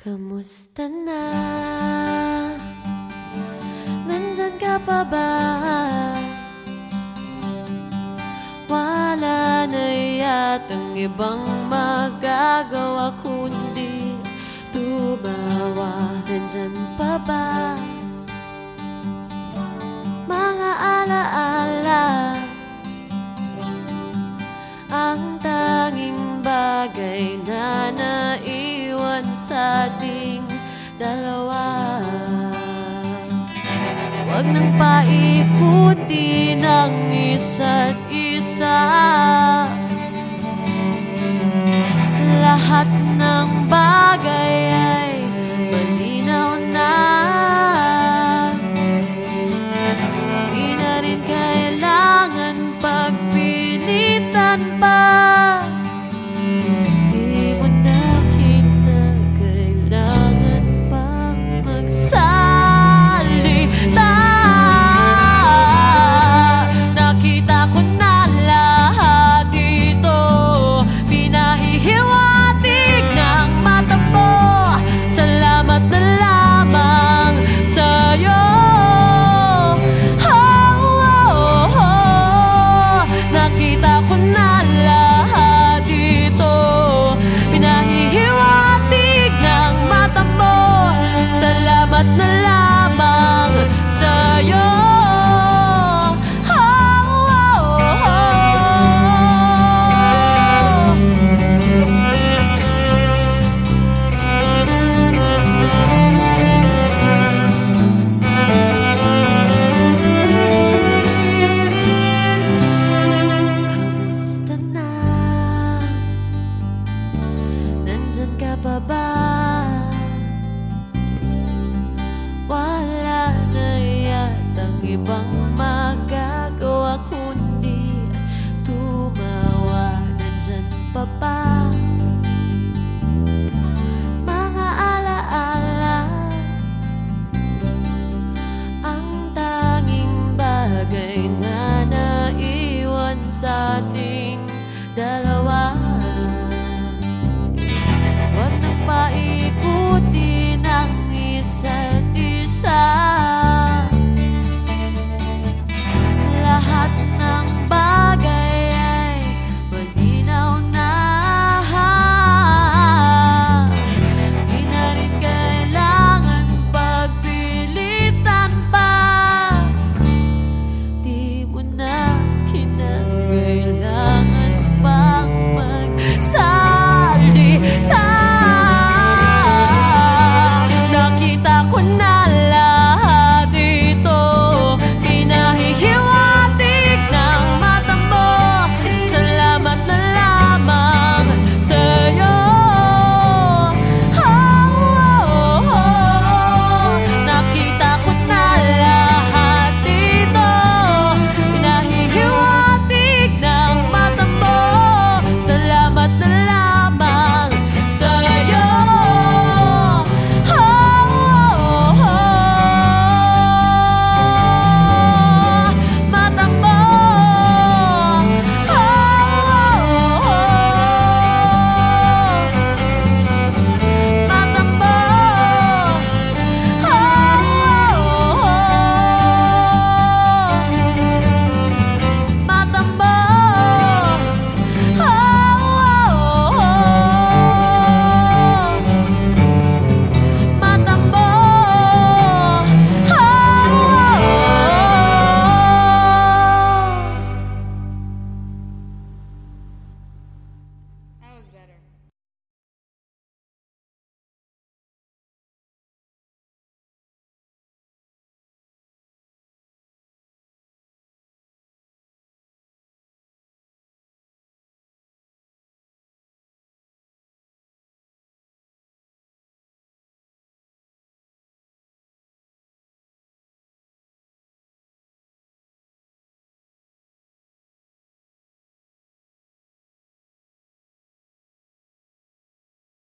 Kamusta na? Nandyan ka pa ba? Wala na yatang ibang magagawa kundi tumawa Nandyan pa ba? Mga alaala Ang tanging bagay na naiwan sa ating dalawa. Huwag nang paikutin ang isa't isa. Lahat ng bagay ay malinaw na. Di na rin pagpilitan pa.